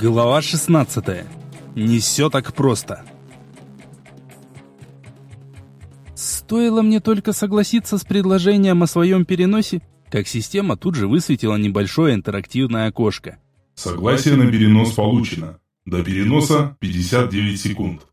Глава 16. Не все так просто. Стоило мне только согласиться с предложением о своем переносе, как система тут же высветила небольшое интерактивное окошко. Согласие на перенос получено. До переноса 59 секунд.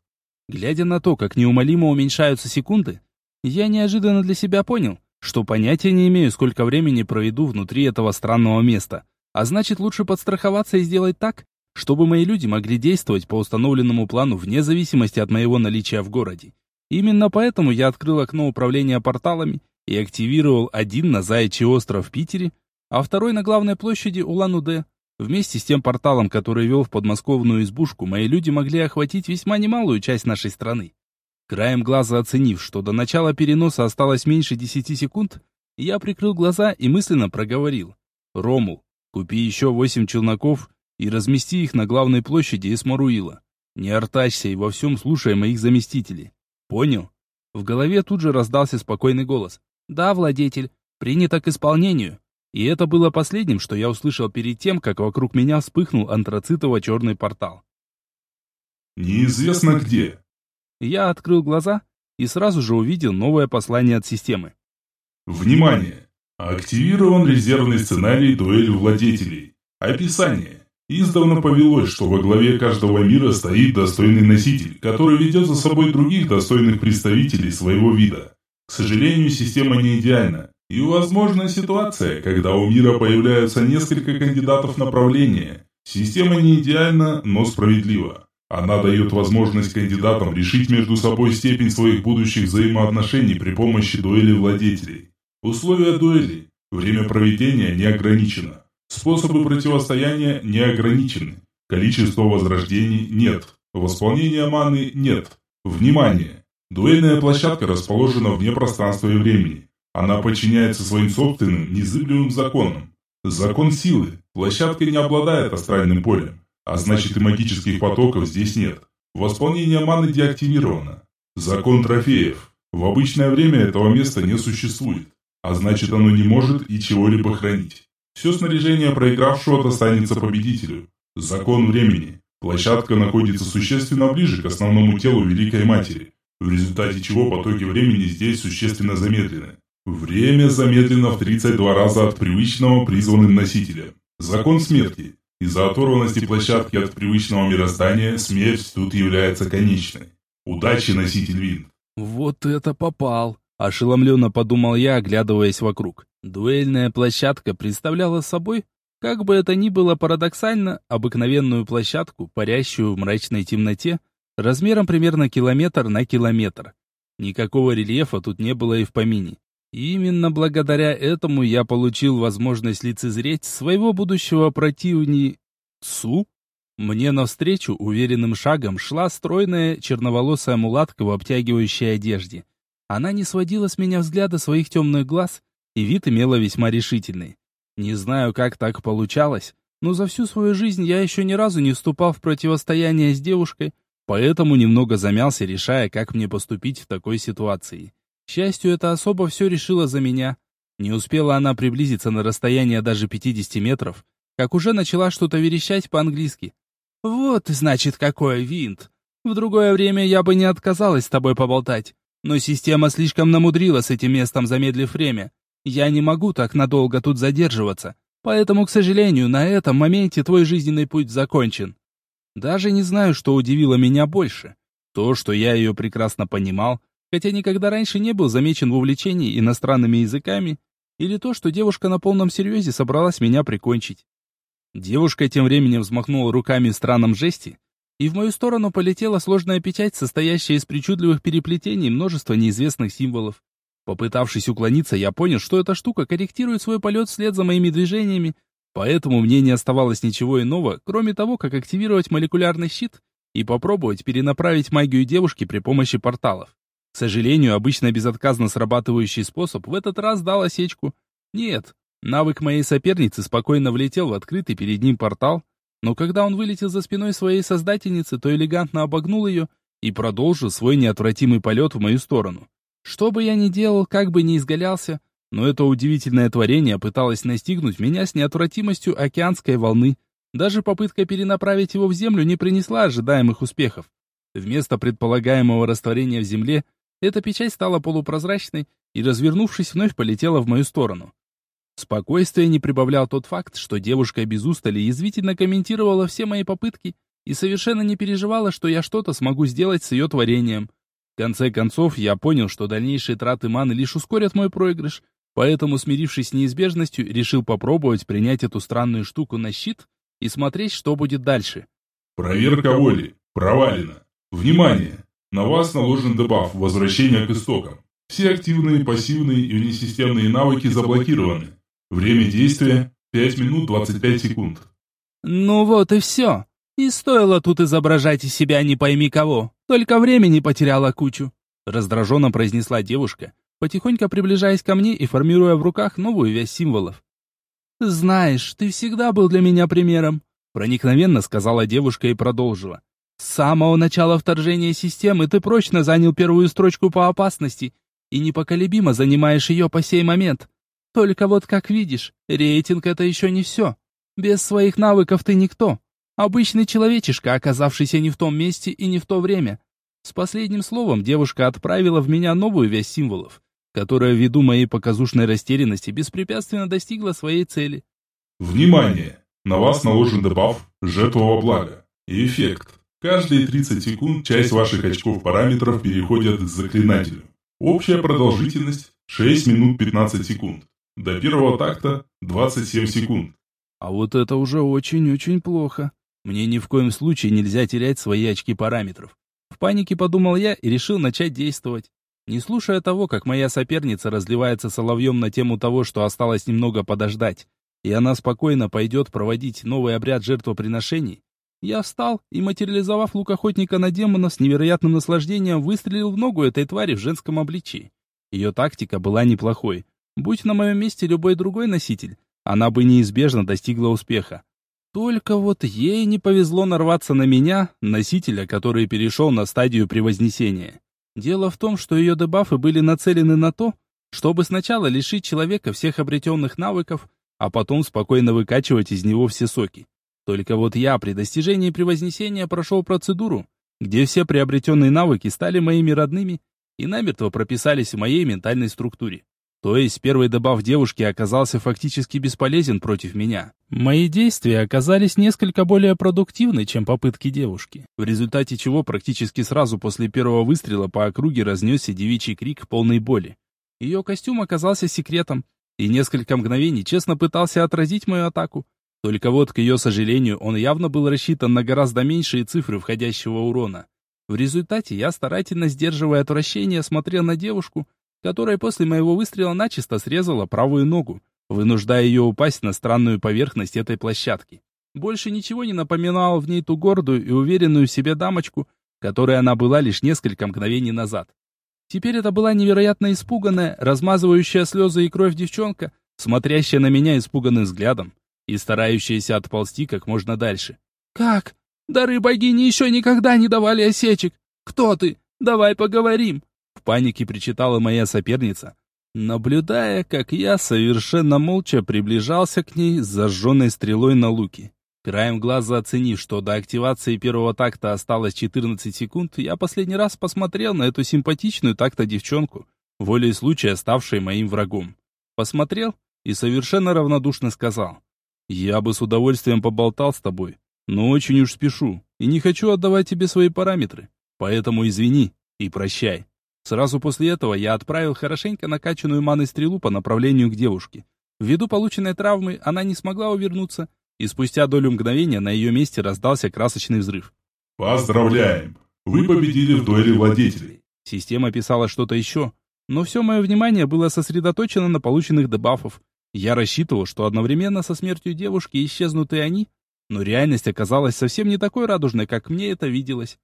Глядя на то, как неумолимо уменьшаются секунды, я неожиданно для себя понял, что понятия не имею, сколько времени проведу внутри этого странного места. А значит, лучше подстраховаться и сделать так, чтобы мои люди могли действовать по установленному плану вне зависимости от моего наличия в городе. Именно поэтому я открыл окно управления порталами и активировал один на Заячий остров в Питере, а второй на главной площади Улан-Удэ. Вместе с тем порталом, который вел в подмосковную избушку, мои люди могли охватить весьма немалую часть нашей страны. Краем глаза оценив, что до начала переноса осталось меньше 10 секунд, я прикрыл глаза и мысленно проговорил. «Ромул, купи еще восемь челноков и размести их на главной площади Эсмаруила. Не артачься и во всем слушай моих заместителей. Понял? В голове тут же раздался спокойный голос. Да, владетель, принято к исполнению. И это было последним, что я услышал перед тем, как вокруг меня вспыхнул антрацитово-черный портал. Неизвестно где. Я открыл глаза и сразу же увидел новое послание от системы. Внимание! Активирован резервный сценарий дуэль владетелей. Описание. Издавна повелось, что во главе каждого мира стоит достойный носитель, который ведет за собой других достойных представителей своего вида. К сожалению, система не идеальна, и возможна ситуация, когда у мира появляются несколько кандидатов направления. Система не идеальна, но справедлива. Она дает возможность кандидатам решить между собой степень своих будущих взаимоотношений при помощи дуэли владетелей. Условия дуэли. Время проведения не ограничено. Способы противостояния не ограничены. Количество возрождений нет. Восполнения маны нет. Внимание! Дуэльная площадка расположена вне пространства и времени. Она подчиняется своим собственным незыблемым законам. Закон силы. Площадка не обладает астральным полем, а значит и магических потоков здесь нет. Восполнение маны деактивировано. Закон трофеев. В обычное время этого места не существует, а значит оно не может и чего-либо хранить. Все снаряжение проигравшего достанется победителю. Закон времени. Площадка находится существенно ближе к основному телу Великой Матери, в результате чего потоки времени здесь существенно замедлены. Время замедлено в 32 раза от привычного призванным носителя. Закон смерти. Из-за оторванности площадки от привычного мироздания смерть тут является конечной. Удачи, носитель Вин. Вот это попал. Ошеломленно подумал я, оглядываясь вокруг. Дуэльная площадка представляла собой, как бы это ни было парадоксально, обыкновенную площадку, парящую в мрачной темноте, размером примерно километр на километр. Никакого рельефа тут не было и в помине. И именно благодаря этому я получил возможность лицезреть своего будущего противни... Цу? Мне навстречу уверенным шагом шла стройная черноволосая мулатка в обтягивающей одежде. Она не сводила с меня взгляда своих темных глаз, и вид имела весьма решительный. Не знаю, как так получалось, но за всю свою жизнь я еще ни разу не вступал в противостояние с девушкой, поэтому немного замялся, решая, как мне поступить в такой ситуации. К счастью, эта особа все решила за меня. Не успела она приблизиться на расстояние даже 50 метров, как уже начала что-то верещать по-английски. «Вот, значит, какой винт! В другое время я бы не отказалась с тобой поболтать. Но система слишком намудрила с этим местом, замедлив время. Я не могу так надолго тут задерживаться. Поэтому, к сожалению, на этом моменте твой жизненный путь закончен. Даже не знаю, что удивило меня больше. То, что я ее прекрасно понимал, хотя никогда раньше не был замечен в увлечении иностранными языками, или то, что девушка на полном серьезе собралась меня прикончить. Девушка тем временем взмахнула руками в странном жесте, и в мою сторону полетела сложная печать, состоящая из причудливых переплетений множества неизвестных символов. Попытавшись уклониться, я понял, что эта штука корректирует свой полет вслед за моими движениями, поэтому мне не оставалось ничего иного, кроме того, как активировать молекулярный щит и попробовать перенаправить магию девушки при помощи порталов. К сожалению, обычно безотказно срабатывающий способ в этот раз дал осечку. Нет, навык моей соперницы спокойно влетел в открытый перед ним портал, но когда он вылетел за спиной своей создательницы, то элегантно обогнул ее и продолжил свой неотвратимый полет в мою сторону. Что бы я ни делал, как бы ни изгалялся, но это удивительное творение пыталось настигнуть меня с неотвратимостью океанской волны. Даже попытка перенаправить его в землю не принесла ожидаемых успехов. Вместо предполагаемого растворения в земле, эта печать стала полупрозрачной и, развернувшись, вновь полетела в мою сторону. Спокойствие не прибавлял тот факт, что девушка без устали язвительно комментировала все мои попытки и совершенно не переживала, что я что-то смогу сделать с ее творением. В конце концов, я понял, что дальнейшие траты маны лишь ускорят мой проигрыш, поэтому, смирившись с неизбежностью, решил попробовать принять эту странную штуку на щит и смотреть, что будет дальше. Проверка воли. Провалена. Внимание! На вас наложен дебаф «Возвращение к истокам». Все активные, пассивные и внесистемные навыки заблокированы. Время действия 5 минут 25 секунд. Ну вот и все. И стоило тут изображать из себя не пойми кого. Только времени потеряла кучу. Раздраженно произнесла девушка, потихоньку приближаясь ко мне и формируя в руках новую вязь символов. «Знаешь, ты всегда был для меня примером», проникновенно сказала девушка и продолжила. «С самого начала вторжения системы ты прочно занял первую строчку по опасности и непоколебимо занимаешь ее по сей момент. Только вот как видишь, рейтинг это еще не все. Без своих навыков ты никто. Обычный человечишка, оказавшийся не в том месте и не в то время. С последним словом девушка отправила в меня новую вязь символов, которая ввиду моей показушной растерянности беспрепятственно достигла своей цели. Внимание! На вас наложен дебаф «Жертвого блага» и эффект. Каждые 30 секунд часть ваших очков параметров переходят к заклинателю. Общая продолжительность 6 минут 15 секунд. До первого такта 27 секунд. А вот это уже очень-очень плохо. Мне ни в коем случае нельзя терять свои очки параметров. В панике подумал я и решил начать действовать. Не слушая того, как моя соперница разливается соловьем на тему того, что осталось немного подождать, и она спокойно пойдет проводить новый обряд жертвоприношений, я встал и, материализовав лук охотника на демона, с невероятным наслаждением выстрелил в ногу этой твари в женском обличии. Ее тактика была неплохой, Будь на моем месте любой другой носитель, она бы неизбежно достигла успеха. Только вот ей не повезло нарваться на меня, носителя, который перешел на стадию превознесения. Дело в том, что ее дебафы были нацелены на то, чтобы сначала лишить человека всех обретенных навыков, а потом спокойно выкачивать из него все соки. Только вот я при достижении превознесения прошел процедуру, где все приобретенные навыки стали моими родными и намертво прописались в моей ментальной структуре. То есть первый добав девушки оказался фактически бесполезен против меня. Мои действия оказались несколько более продуктивны, чем попытки девушки, в результате чего практически сразу после первого выстрела по округе разнесся девичий крик полной боли. Ее костюм оказался секретом, и несколько мгновений честно пытался отразить мою атаку. Только вот, к ее сожалению, он явно был рассчитан на гораздо меньшие цифры входящего урона. В результате я, старательно сдерживая отвращение, смотрел на девушку, которая после моего выстрела начисто срезала правую ногу, вынуждая ее упасть на странную поверхность этой площадки. Больше ничего не напоминало в ней ту гордую и уверенную в себе дамочку, которой она была лишь несколько мгновений назад. Теперь это была невероятно испуганная, размазывающая слезы и кровь девчонка, смотрящая на меня испуганным взглядом и старающаяся отползти как можно дальше. «Как? Дары богини еще никогда не давали осечек! Кто ты? Давай поговорим!» В панике причитала моя соперница, наблюдая, как я совершенно молча приближался к ней с зажженной стрелой на луке. Краем глаза оценив, что до активации первого такта осталось 14 секунд, я последний раз посмотрел на эту симпатичную такта девчонку, волей случая ставшей моим врагом. Посмотрел и совершенно равнодушно сказал, «Я бы с удовольствием поболтал с тобой, но очень уж спешу и не хочу отдавать тебе свои параметры, поэтому извини и прощай». Сразу после этого я отправил хорошенько накачанную маной стрелу по направлению к девушке. Ввиду полученной травмы она не смогла увернуться, и спустя долю мгновения на ее месте раздался красочный взрыв. «Поздравляем! Вы победили в дуэли владетелей!» Система писала что-то еще, но все мое внимание было сосредоточено на полученных дебафов. Я рассчитывал, что одновременно со смертью девушки исчезнут и они, но реальность оказалась совсем не такой радужной, как мне это виделось.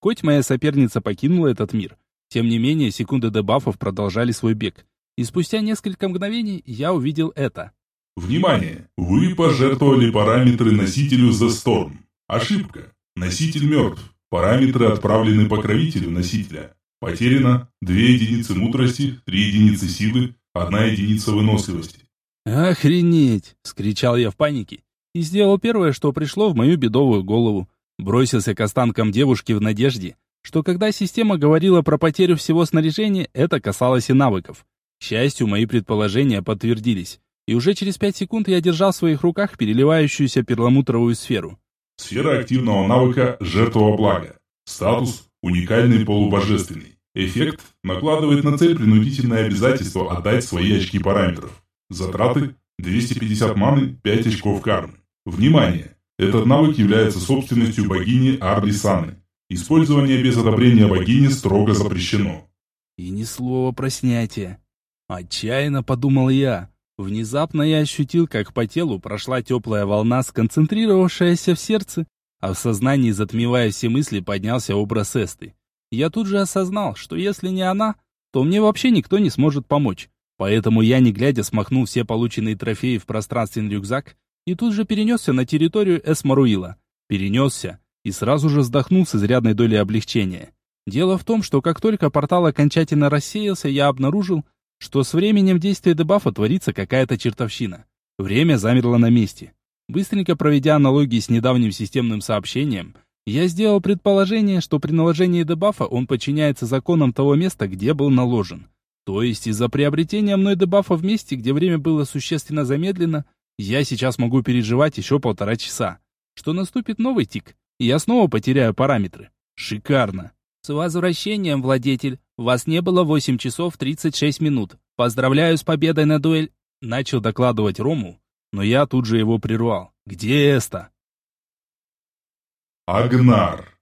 Хоть моя соперница покинула этот мир, тем не менее, секунды дебафов продолжали свой бег. И спустя несколько мгновений я увидел это. Внимание! Вы пожертвовали параметры носителю The Storm. Ошибка. Носитель мертв. Параметры отправлены покровителю носителя. Потеряно 2 единицы мудрости, 3 единицы силы, 1 единица выносливости. «Охренеть!» — скричал я в панике и сделал первое, что пришло в мою бедовую голову. Бросился к останкам девушки в надежде, что когда система говорила про потерю всего снаряжения, это касалось и навыков. К счастью, мои предположения подтвердились, и уже через пять секунд я держал в своих руках переливающуюся перламутровую сферу. Сфера активного навыка «Жертва блага». Статус «Уникальный полубожественный». Эффект накладывает на цель принудительное обязательство отдать свои очки параметров. Затраты 250 маны, 5 очков кармы. Внимание! Этот навык является собственностью богини Арлисаны. Использование без одобрения богини строго запрещено. И ни слова про снятие. Отчаянно подумал я. Внезапно я ощутил, как по телу прошла теплая волна, сконцентрировавшаяся в сердце, а в сознании, затмевая все мысли, поднялся образ Эсты. Я тут же осознал, что если не она, то мне вообще никто не сможет помочь. Поэтому я, не глядя, смахнул все полученные трофеи в пространственный рюкзак и тут же перенесся на территорию Эсмаруила. Перенесся и сразу же вздохнул с изрядной долей облегчения. Дело в том, что как только портал окончательно рассеялся, я обнаружил, что с временем действия дебафа творится какая-то чертовщина. Время замерло на месте. Быстренько проведя аналогии с недавним системным сообщением, я сделал предположение, что при наложении дебафа он подчиняется законам того места, где был наложен. То есть из-за приобретения мной дебафа в месте, где время было существенно замедлено, я сейчас могу переживать еще полтора часа. Что наступит новый тик, и я снова потеряю параметры. Шикарно. С возвращением, владетель. Вас не было 8 часов 36 минут. Поздравляю с победой на дуэль. Начал докладывать Рому, но я тут же его прервал. Где Эста? Агнар.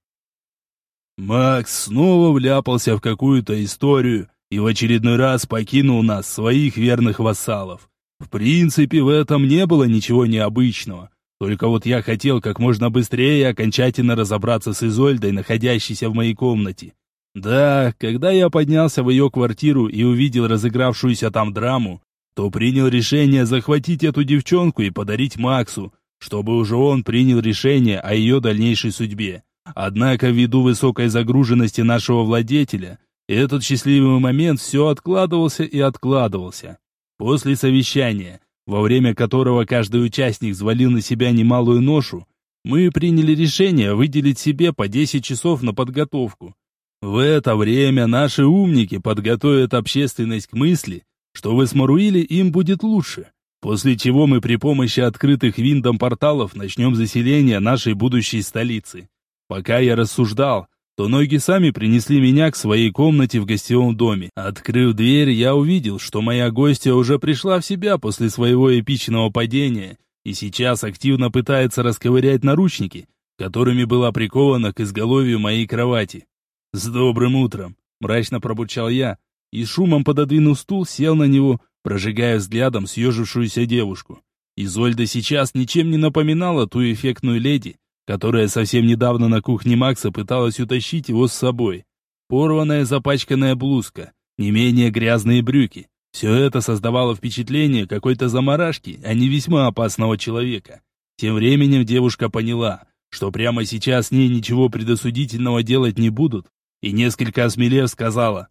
Макс снова вляпался в какую-то историю и в очередной раз покинул нас, своих верных вассалов. В принципе, в этом не было ничего необычного. Только вот я хотел как можно быстрее окончательно разобраться с Изольдой, находящейся в моей комнате. Да, когда я поднялся в ее квартиру и увидел разыгравшуюся там драму, то принял решение захватить эту девчонку и подарить Максу, чтобы уже он принял решение о ее дальнейшей судьбе. Однако ввиду высокой загруженности нашего владетеля, этот счастливый момент все откладывался и откладывался. После совещания во время которого каждый участник взвалил на себя немалую ношу, мы приняли решение выделить себе по 10 часов на подготовку. В это время наши умники подготовят общественность к мысли, что в Эсмаруиле им будет лучше, после чего мы при помощи открытых виндом порталов начнем заселение нашей будущей столицы. Пока я рассуждал, то ноги сами принесли меня к своей комнате в гостевом доме. Открыв дверь, я увидел, что моя гостья уже пришла в себя после своего эпичного падения и сейчас активно пытается расковырять наручники, которыми была прикована к изголовью моей кровати. «С добрым утром!» — мрачно пробурчал я, и шумом пододвинув стул, сел на него, прожигая взглядом съежившуюся девушку. Изольда сейчас ничем не напоминала ту эффектную леди, которая совсем недавно на кухне Макса пыталась утащить его с собой. Порванная запачканная блузка, не менее грязные брюки. Все это создавало впечатление какой-то заморашки, а не весьма опасного человека. Тем временем девушка поняла, что прямо сейчас с ней ничего предосудительного делать не будут, и несколько осмелев сказала,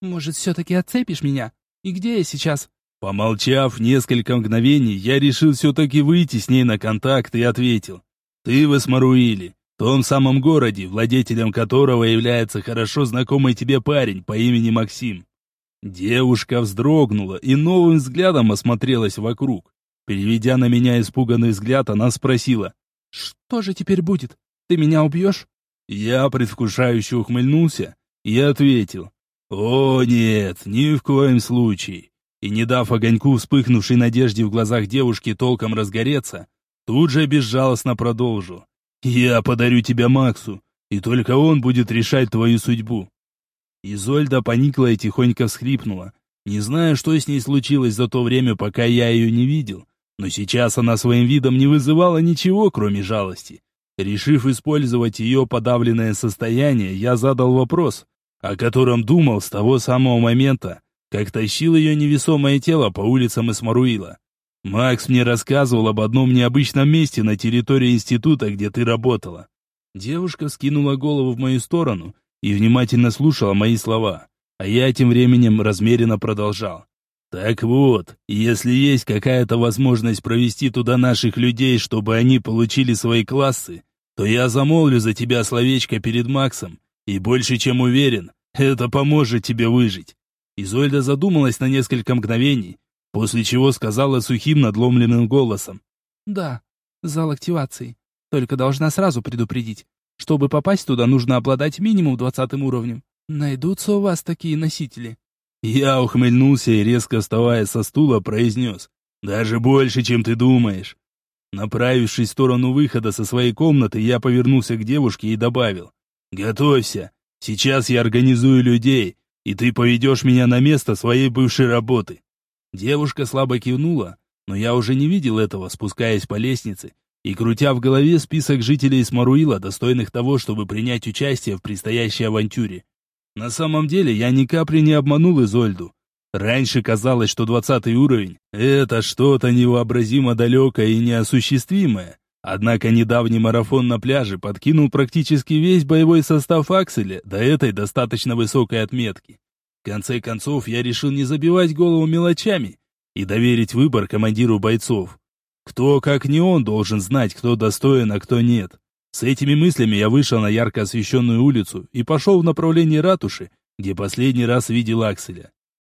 «Может, все-таки отцепишь меня? И где я сейчас?» Помолчав несколько мгновений, я решил все-таки выйти с ней на контакт и ответил, ты в Эсмаруиле, том самом городе, владетелем которого является хорошо знакомый тебе парень по имени Максим. Девушка вздрогнула и новым взглядом осмотрелась вокруг. Переведя на меня испуганный взгляд, она спросила, «Что же теперь будет? Ты меня убьешь?» Я предвкушающе ухмыльнулся и ответил, «О нет, ни в коем случае». И не дав огоньку вспыхнувшей надежде в глазах девушки толком разгореться, Тут же безжалостно продолжу. «Я подарю тебя Максу, и только он будет решать твою судьбу». Изольда поникла и тихонько всхрипнула. Не знаю, что с ней случилось за то время, пока я ее не видел, но сейчас она своим видом не вызывала ничего, кроме жалости. Решив использовать ее подавленное состояние, я задал вопрос, о котором думал с того самого момента, как тащил ее невесомое тело по улицам Исмаруила. Макс мне рассказывал об одном необычном месте на территории института, где ты работала. Девушка скинула голову в мою сторону и внимательно слушала мои слова, а я тем временем размеренно продолжал. Так вот, если есть какая-то возможность провести туда наших людей, чтобы они получили свои классы, то я замолвлю за тебя словечко перед Максом, и больше чем уверен, это поможет тебе выжить. Изольда задумалась на несколько мгновений, после чего сказала сухим надломленным голосом. Да, зал активации. Только должна сразу предупредить. Чтобы попасть туда, нужно обладать минимум двадцатым уровнем. Найдутся у вас такие носители? Я ухмыльнулся и, резко вставая со стула, произнес. «Даже больше, чем ты думаешь». Направившись в сторону выхода со своей комнаты, я повернулся к девушке и добавил. «Готовься. Сейчас я организую людей, и ты поведешь меня на место своей бывшей работы». Девушка слабо кивнула, но я уже не видел этого, спускаясь по лестнице и крутя в голове список жителей Смаруила, достойных того, чтобы принять участие в предстоящей авантюре. На самом деле я ни капли не обманул Изольду. Раньше казалось, что двадцатый уровень — это что-то невообразимо далекое и неосуществимое. Однако недавний марафон на пляже подкинул практически весь боевой состав Акселя до этой достаточно высокой отметки. В конце концов, я решил не забивать голову мелочами и доверить выбор командиру бойцов. Кто, как не он, должен знать, кто достоин, а кто нет. С этими мыслями я вышел на ярко освещенную улицу и пошел в направлении ратуши, где последний раз видел Акселя.